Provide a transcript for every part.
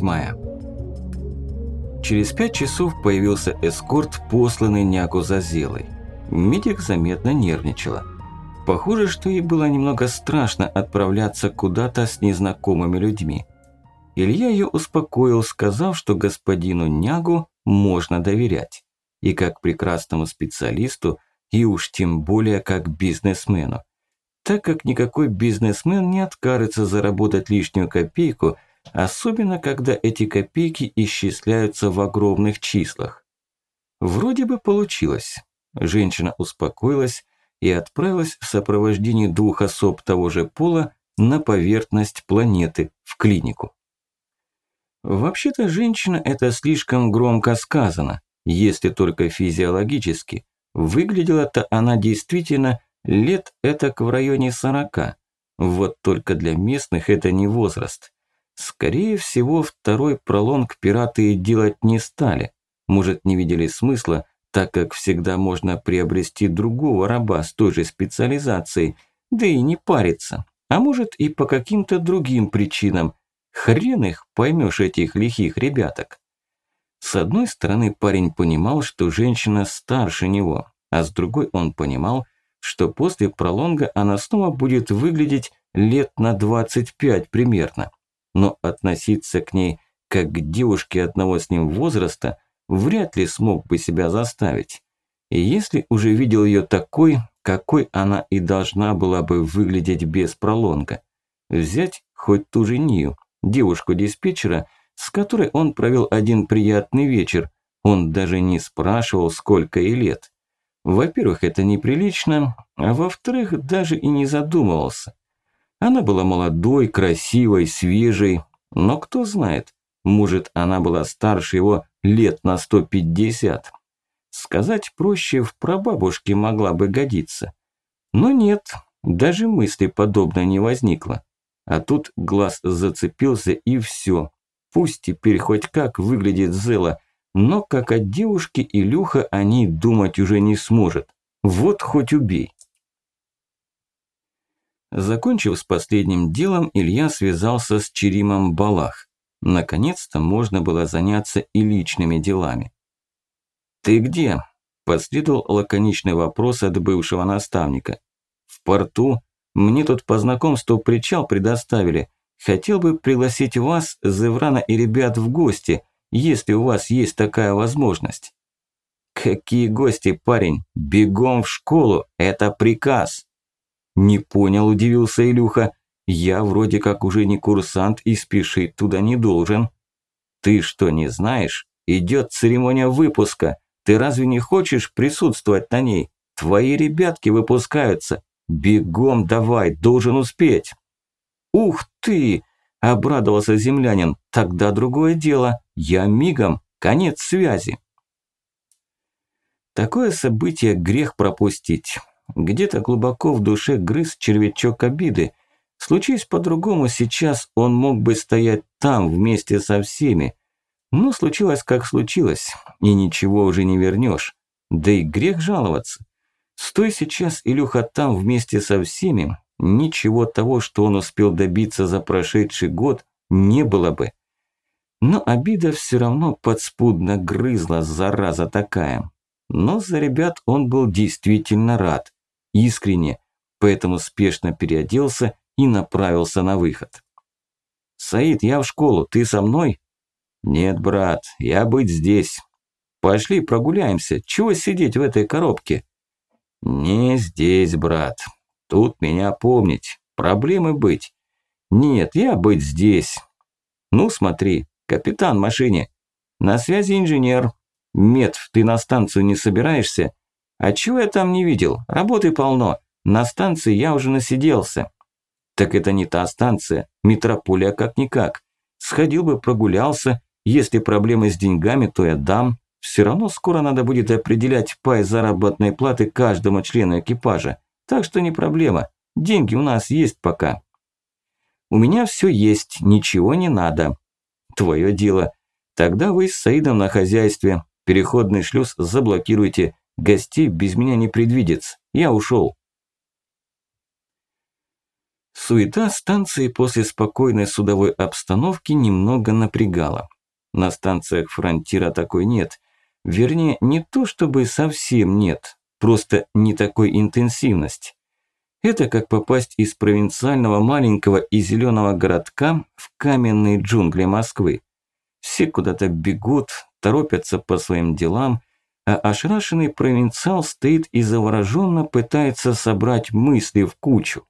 Восьмая. Через пять часов появился эскорт, посланный Нягу за Зелой. Медик заметно нервничала. Похоже, что ей было немного страшно отправляться куда-то с незнакомыми людьми. Илья ее успокоил, сказав, что господину Нягу можно доверять. И как прекрасному специалисту, и уж тем более как бизнесмену. Так как никакой бизнесмен не откажется заработать лишнюю копейку, особенно когда эти копейки исчисляются в огромных числах. Вроде бы получилось. Женщина успокоилась и отправилась в сопровождении двух особ того же пола на поверхность планеты, в клинику. Вообще-то женщина это слишком громко сказано, если только физиологически. Выглядела-то она действительно лет этак в районе сорока. Вот только для местных это не возраст. Скорее всего, второй пролонг пираты делать не стали. Может, не видели смысла, так как всегда можно приобрести другого раба с той же специализацией, да и не париться. А может и по каким-то другим причинам. Хрен их поймешь этих лихих ребяток. С одной стороны, парень понимал, что женщина старше него, а с другой он понимал, что после пролонга она снова будет выглядеть лет на 25 примерно. Но относиться к ней как к девушке одного с ним возраста вряд ли смог бы себя заставить. И если уже видел ее такой, какой она и должна была бы выглядеть без пролонга. Взять хоть ту же Нию, девушку-диспетчера – с которой он провел один приятный вечер. Он даже не спрашивал, сколько ей лет. Во-первых, это неприлично, а во-вторых, даже и не задумывался. Она была молодой, красивой, свежей, но кто знает, может, она была старше его лет на 150. Сказать проще, в прабабушке могла бы годиться. Но нет, даже мысли подобной не возникло. А тут глаз зацепился и все. Пусть теперь хоть как выглядит Зела, но как о девушке Илюха о ней думать уже не сможет. Вот хоть убей. Закончив с последним делом, Илья связался с Черимом Балах. Наконец-то можно было заняться и личными делами. «Ты где?» – последовал лаконичный вопрос от бывшего наставника. «В порту. Мне тут по знакомству причал предоставили. Хотел бы пригласить вас, Зеврана и ребят в гости, если у вас есть такая возможность. Какие гости, парень? Бегом в школу, это приказ. Не понял, удивился Илюха. Я вроде как уже не курсант и спешить туда не должен. Ты что, не знаешь? Идет церемония выпуска. Ты разве не хочешь присутствовать на ней? Твои ребятки выпускаются. Бегом давай, должен успеть. «Ух ты!» – обрадовался землянин. «Тогда другое дело. Я мигом. Конец связи». Такое событие грех пропустить. Где-то глубоко в душе грыз червячок обиды. Случись по-другому, сейчас он мог бы стоять там вместе со всеми. Но случилось как случилось, и ничего уже не вернешь. Да и грех жаловаться. Стой сейчас, Илюха, там вместе со всеми, ничего того, что он успел добиться за прошедший год, не было бы. Но обида все равно подспудно грызла, зараза такая. Но за ребят он был действительно рад, искренне, поэтому спешно переоделся и направился на выход. «Саид, я в школу, ты со мной?» «Нет, брат, я быть здесь. Пошли прогуляемся, чего сидеть в этой коробке?» «Не здесь, брат, Тут меня помнить, проблемы быть. Нет, я быть здесь. Ну смотри, капитан машине. На связи инженер. Мед, ты на станцию не собираешься? А чего я там не видел? Работы полно. На станции я уже насиделся. Так это не та станция, метрополия как-никак. Сходил бы, прогулялся. Если проблемы с деньгами, то я дам. Все равно скоро надо будет определять пай заработной платы каждому члену экипажа. Так что не проблема. Деньги у нас есть пока. У меня все есть, ничего не надо. Твое дело. Тогда вы с Саидом на хозяйстве. Переходный шлюз заблокируйте. Гостей без меня не предвидится. Я ушел. Суета станции после спокойной судовой обстановки немного напрягала. На станциях фронтира такой нет. Вернее, не то чтобы совсем нет, просто не такой интенсивности. Это как попасть из провинциального маленького и зеленого городка в каменные джунгли Москвы. Все куда-то бегут, торопятся по своим делам, а ошарашенный провинциал стоит и завороженно пытается собрать мысли в кучу.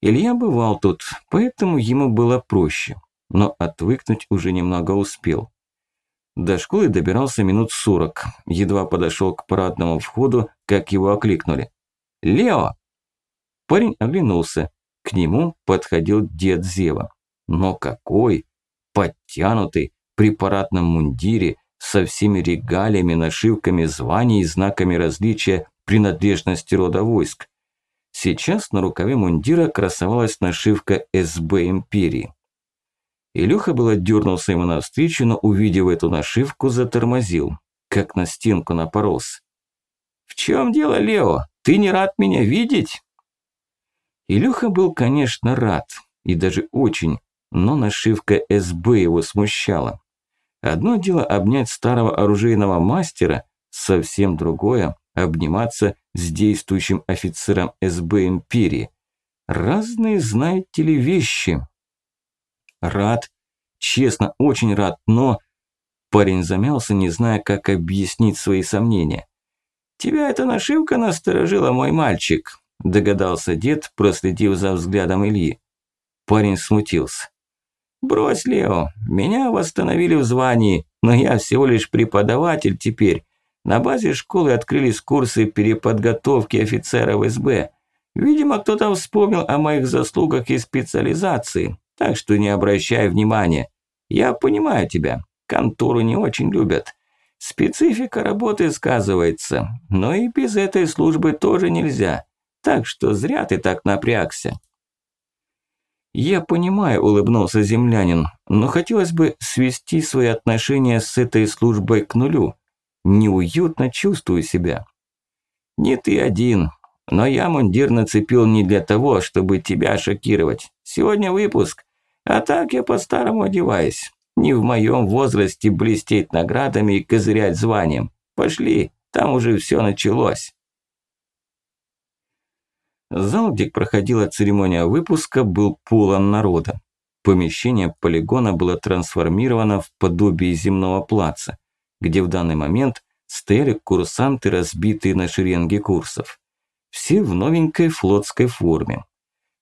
Илья бывал тут, поэтому ему было проще, но отвыкнуть уже немного успел. До школы добирался минут сорок, едва подошел к парадному входу, как его окликнули. «Лео!» Парень оглянулся. К нему подходил дед Зева. Но какой! Подтянутый, при парадном мундире, со всеми регалиями, нашивками званий знаками различия принадлежности рода войск. Сейчас на рукаве мундира красовалась нашивка СБ Империи. Илюха было дернулся ему навстречу, но увидев эту нашивку, затормозил, как на стенку напоролся. «В чем дело, Лео? Ты не рад меня видеть?» Илюха был, конечно, рад, и даже очень, но нашивка СБ его смущала. Одно дело обнять старого оружейного мастера, совсем другое – обниматься с действующим офицером СБ Империи. Разные, знаете ли, вещи. Рад, честно, очень рад, но... Парень замялся, не зная, как объяснить свои сомнения. «Тебя эта нашивка насторожила, мой мальчик догадался дед, проследив за взглядом Ильи. Парень смутился. «Брось, Лео, меня восстановили в звании, но я всего лишь преподаватель теперь. На базе школы открылись курсы переподготовки офицеров СБ. Видимо, кто-то вспомнил о моих заслугах и специализации, так что не обращай внимания. Я понимаю тебя, контору не очень любят. Специфика работы сказывается, но и без этой службы тоже нельзя. Так что зря ты так напрягся. Я понимаю, улыбнулся землянин, но хотелось бы свести свои отношения с этой службой к нулю. Неуютно чувствую себя. Не ты один, но я мундир нацепил не для того, чтобы тебя шокировать. Сегодня выпуск, а так я по-старому одеваюсь. Не в моем возрасте блестеть наградами и козырять званием. Пошли, там уже все началось. Зал, где проходила церемония выпуска, был полон народа. Помещение полигона было трансформировано в подобие земного плаца, где в данный момент стояли курсанты, разбитые на шеренге курсов. Все в новенькой флотской форме.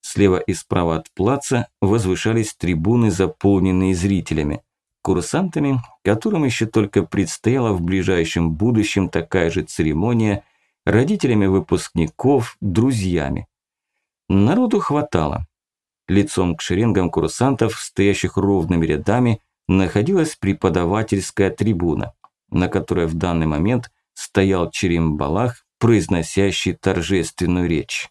Слева и справа от плаца возвышались трибуны, заполненные зрителями, курсантами, которым еще только предстояла в ближайшем будущем такая же церемония – родителями выпускников, друзьями. Народу хватало. Лицом к шеренгам курсантов, стоящих ровными рядами, находилась преподавательская трибуна, на которой в данный момент стоял Черембалах, произносящий торжественную речь.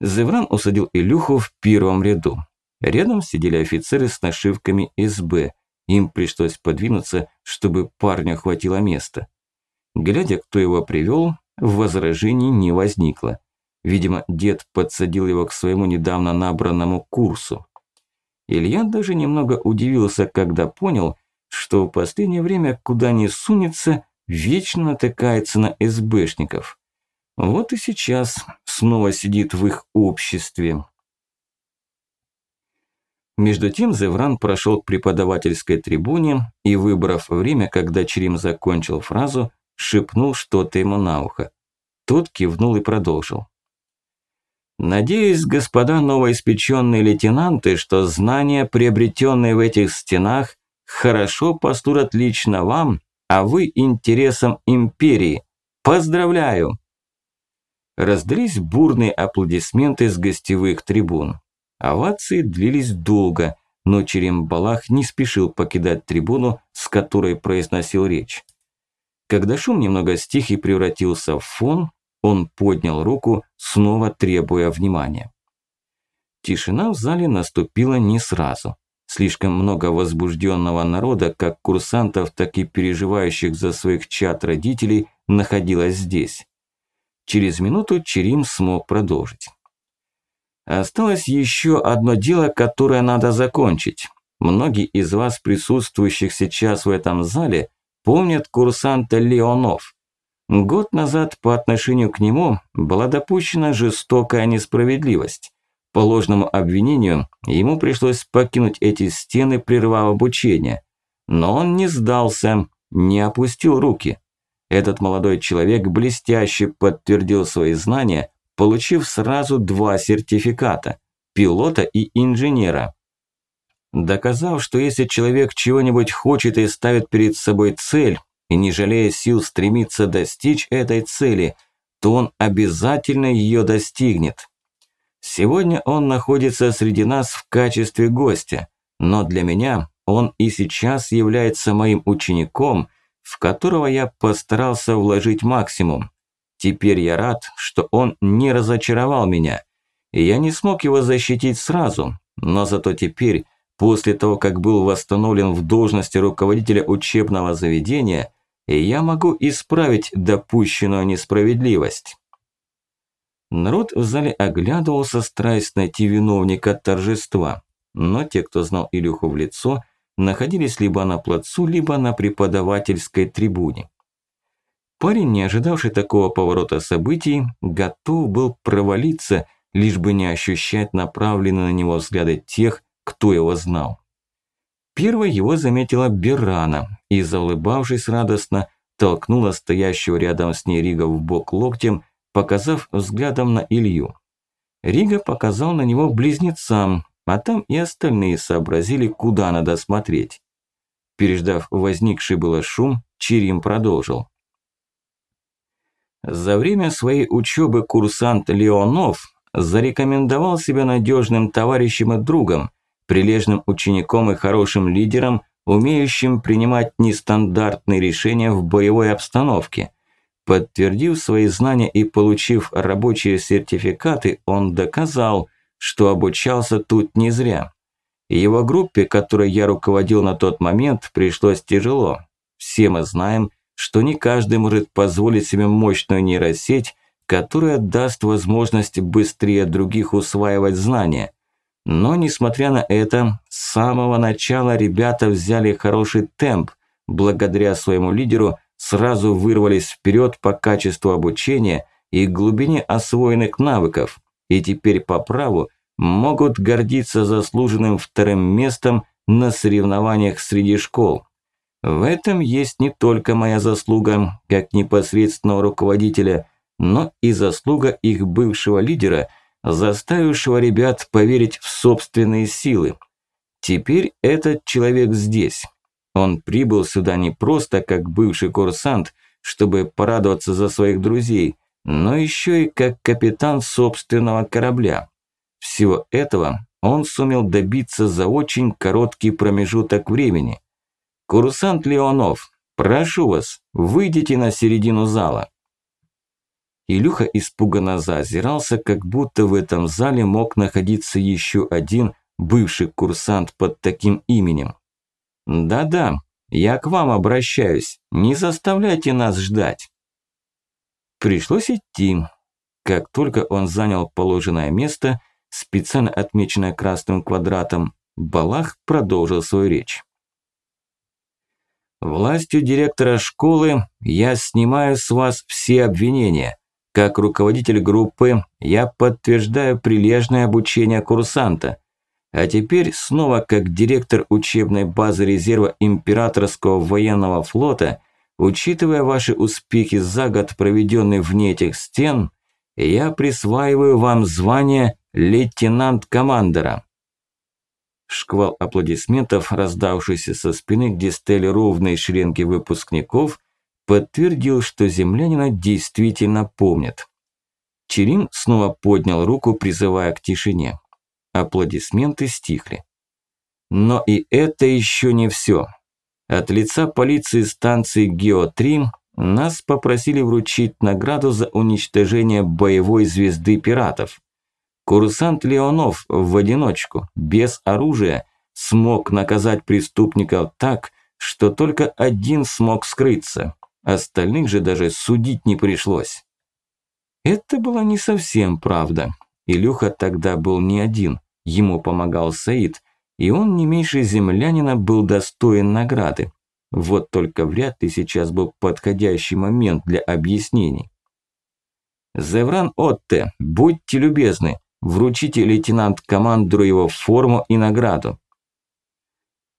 Зевран усадил Илюху в первом ряду. Рядом сидели офицеры с нашивками СБ. Им пришлось подвинуться, чтобы парню хватило места. Глядя, кто его привел, возражений не возникло. Видимо, дед подсадил его к своему недавно набранному курсу. Илья даже немного удивился, когда понял, что в последнее время куда ни сунется, вечно натыкается на СБшников. Вот и сейчас снова сидит в их обществе. Между тем Зевран прошел к преподавательской трибуне и, выбрав время, когда Черим закончил фразу, шепнул что-то ему на ухо. Тот кивнул и продолжил. Надеюсь, господа новоиспеченные лейтенанты, что знания, приобретенные в этих стенах, хорошо послужат лично вам, а вы интересам империи. Поздравляю! Раздались бурные аплодисменты с гостевых трибун. Овации длились долго, но Черембалах не спешил покидать трибуну, с которой произносил речь. Когда шум немного стих и превратился в фон, он поднял руку, снова требуя внимания. Тишина в зале наступила не сразу. Слишком много возбужденного народа, как курсантов, так и переживающих за своих чат родителей, находилось здесь. Через минуту Черим смог продолжить. Осталось еще одно дело, которое надо закончить. Многие из вас, присутствующих сейчас в этом зале, помнят курсанта Леонов. Год назад по отношению к нему была допущена жестокая несправедливость. По ложному обвинению ему пришлось покинуть эти стены, прервав обучение. Но он не сдался, не опустил руки. Этот молодой человек блестяще подтвердил свои знания, получив сразу два сертификата – пилота и инженера. Доказав, что если человек чего-нибудь хочет и ставит перед собой цель, и не жалея сил стремится достичь этой цели, то он обязательно ее достигнет. Сегодня он находится среди нас в качестве гостя, но для меня он и сейчас является моим учеником, в которого я постарался вложить максимум. Теперь я рад, что он не разочаровал меня. Я не смог его защитить сразу, но зато теперь, после того, как был восстановлен в должности руководителя учебного заведения, я могу исправить допущенную несправедливость. Народ в зале оглядывался, стараясь найти виновника торжества. Но те, кто знал Илюху в лицо, находились либо на плацу, либо на преподавательской трибуне. Парень, не ожидавший такого поворота событий, готов был провалиться, лишь бы не ощущать направленные на него взгляды тех, кто его знал. Первой его заметила Беррана и, заулыбавшись радостно, толкнула стоящего рядом с ней Рига в бок локтем, показав взглядом на Илью. Рига показал на него близнецам, а там и остальные сообразили, куда надо смотреть. Переждав возникший было шум, Чирим продолжил. За время своей учебы курсант Леонов зарекомендовал себя надежным товарищем и другом, прилежным учеником и хорошим лидером, умеющим принимать нестандартные решения в боевой обстановке – Подтвердив свои знания и получив рабочие сертификаты, он доказал, что обучался тут не зря. Его группе, которой я руководил на тот момент, пришлось тяжело. Все мы знаем, что не каждый может позволить себе мощную нейросеть, которая даст возможность быстрее других усваивать знания. Но несмотря на это, с самого начала ребята взяли хороший темп, благодаря своему лидеру сразу вырвались вперед по качеству обучения и глубине освоенных навыков, и теперь по праву могут гордиться заслуженным вторым местом на соревнованиях среди школ. В этом есть не только моя заслуга, как непосредственного руководителя, но и заслуга их бывшего лидера, заставившего ребят поверить в собственные силы. Теперь этот человек здесь, он прибыл сюда не просто как бывший курсант, чтобы порадоваться за своих друзей, но еще и как капитан собственного корабля. Всего этого он сумел добиться за очень короткий промежуток времени. «Курсант Леонов, прошу вас, выйдите на середину зала». Илюха испуганно заозирался, как будто в этом зале мог находиться еще один бывший курсант под таким именем. «Да-да, я к вам обращаюсь, не заставляйте нас ждать». Пришлось идти. Как только он занял положенное место, специально отмеченное красным квадратом, Балах продолжил свою речь. Властью директора школы я снимаю с вас все обвинения. Как руководитель группы я подтверждаю прилежное обучение курсанта. А теперь снова как директор учебной базы резерва Императорского военного флота, учитывая ваши успехи за год, проведенный вне этих стен, я присваиваю вам звание лейтенант-командора. Шквал аплодисментов, раздавшийся со спины, где стояли ровные шеренги выпускников, подтвердил, что землянина действительно помнят. Черим снова поднял руку, призывая к тишине. Аплодисменты стихли. Но и это еще не все. От лица полиции станции Гео-3 нас попросили вручить награду за уничтожение боевой звезды пиратов. Курсант Леонов в одиночку, без оружия, смог наказать преступников так, что только один смог скрыться. Остальных же даже судить не пришлось. Это была не совсем правда. Илюха тогда был не один, ему помогал Саид, и он не меньше землянина был достоин награды. Вот только вряд ли сейчас был подходящий момент для объяснений. «Зевран Отте, будьте любезны, вручите лейтенант-командору его форму и награду».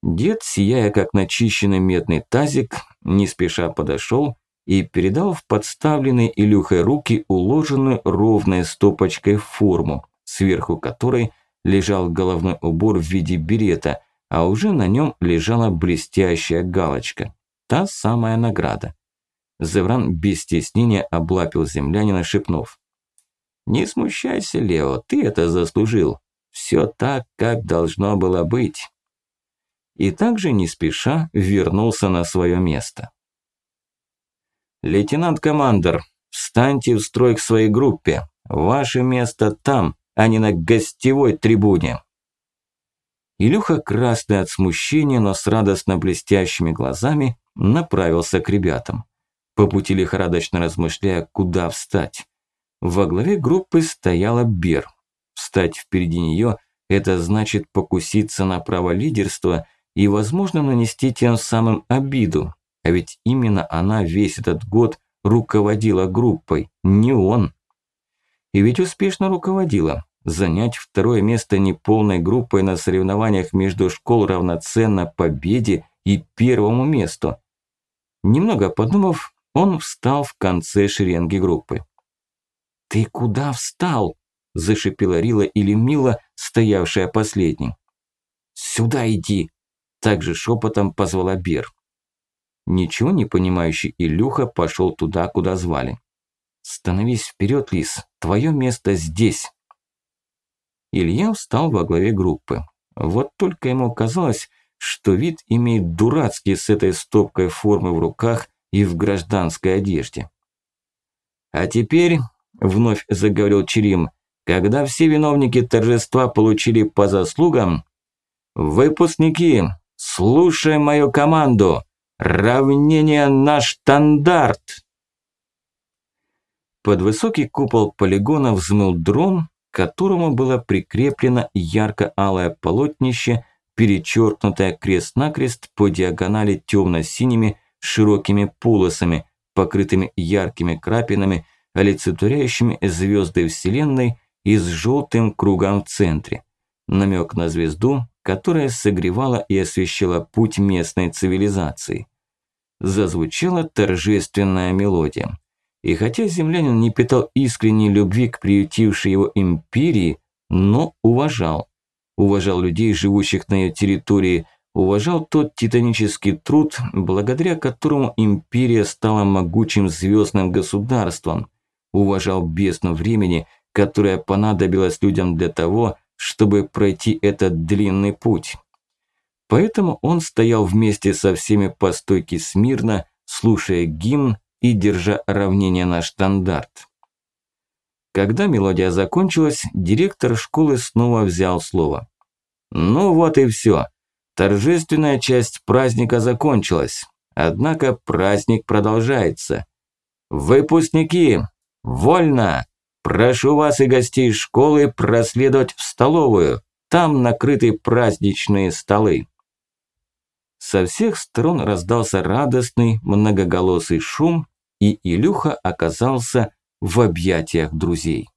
Дед, сияя как начищенный медный тазик, не спеша подошел и передал в подставленные Илюхой руки уложенную ровной стопочкой форму, сверху которой лежал головной убор в виде берета, а уже на нем лежала блестящая галочка. Та самая награда. Зевран без стеснения облапил землянина, шепнув. «Не смущайся, Лео, ты это заслужил. Все так, как должно было быть». И также не спеша вернулся на свое место. «Лейтенант-командор, встаньте в строй к своей группе. Ваше место там, а не на гостевой трибуне». Илюха, красный от смущения, но с радостно блестящими глазами, направился к ребятам. По пути лихорадочно размышляя, куда встать. Во главе группы стояла Бер. Встать впереди нее – это значит покуситься на право лидерства и, возможно, нанести тем самым обиду. А ведь именно она весь этот год руководила группой, не он. И ведь успешно руководила. Занять второе место неполной группой на соревнованиях между школ равноценно победе и первому месту. Немного подумав, он встал в конце шеренги группы. «Ты куда встал?» – зашипела Рила или Мила, стоявшая последней. «Сюда иди!» – также шепотом позвала Бер. Ничего не понимающий Илюха пошел туда, куда звали. «Становись вперед, Лис, твое место здесь!» Илья встал во главе группы. Вот только ему казалось, что вид имеет дурацкий с этой стопкой формы в руках и в гражданской одежде. «А теперь», – вновь заговорил Черим, – «когда все виновники торжества получили по заслугам, выпускники, слушай мою команду, равнение на штандарт!» Под высокий купол полигона взмыл дрон, к которому было прикреплено ярко-алое полотнище, перечеркнутое крест-накрест по диагонали темно-синими широкими полосами, покрытыми яркими крапинами, олицетворяющими звезды Вселенной и с желтым кругом в центре. Намек на звезду, которая согревала и освещала путь местной цивилизации. Зазвучала торжественная мелодия. И хотя землянин не питал искренней любви к приютившей его империи, но уважал. Уважал людей, живущих на ее территории, уважал тот титанический труд, благодаря которому империя стала могучим звездным государством, уважал бездну времени, которая понадобилась людям для того, чтобы пройти этот длинный путь. Поэтому он стоял вместе со всеми по стойке смирно, слушая гимн и держа равнение на штандарт. Когда мелодия закончилась, директор школы снова взял слово. Ну вот и все. Торжественная часть праздника закончилась. Однако праздник продолжается. Выпускники, вольно! Прошу вас и гостей школы проследовать в столовую. Там накрыты праздничные столы. Со всех сторон раздался радостный многоголосый шум, и Илюха оказался в объятиях друзей.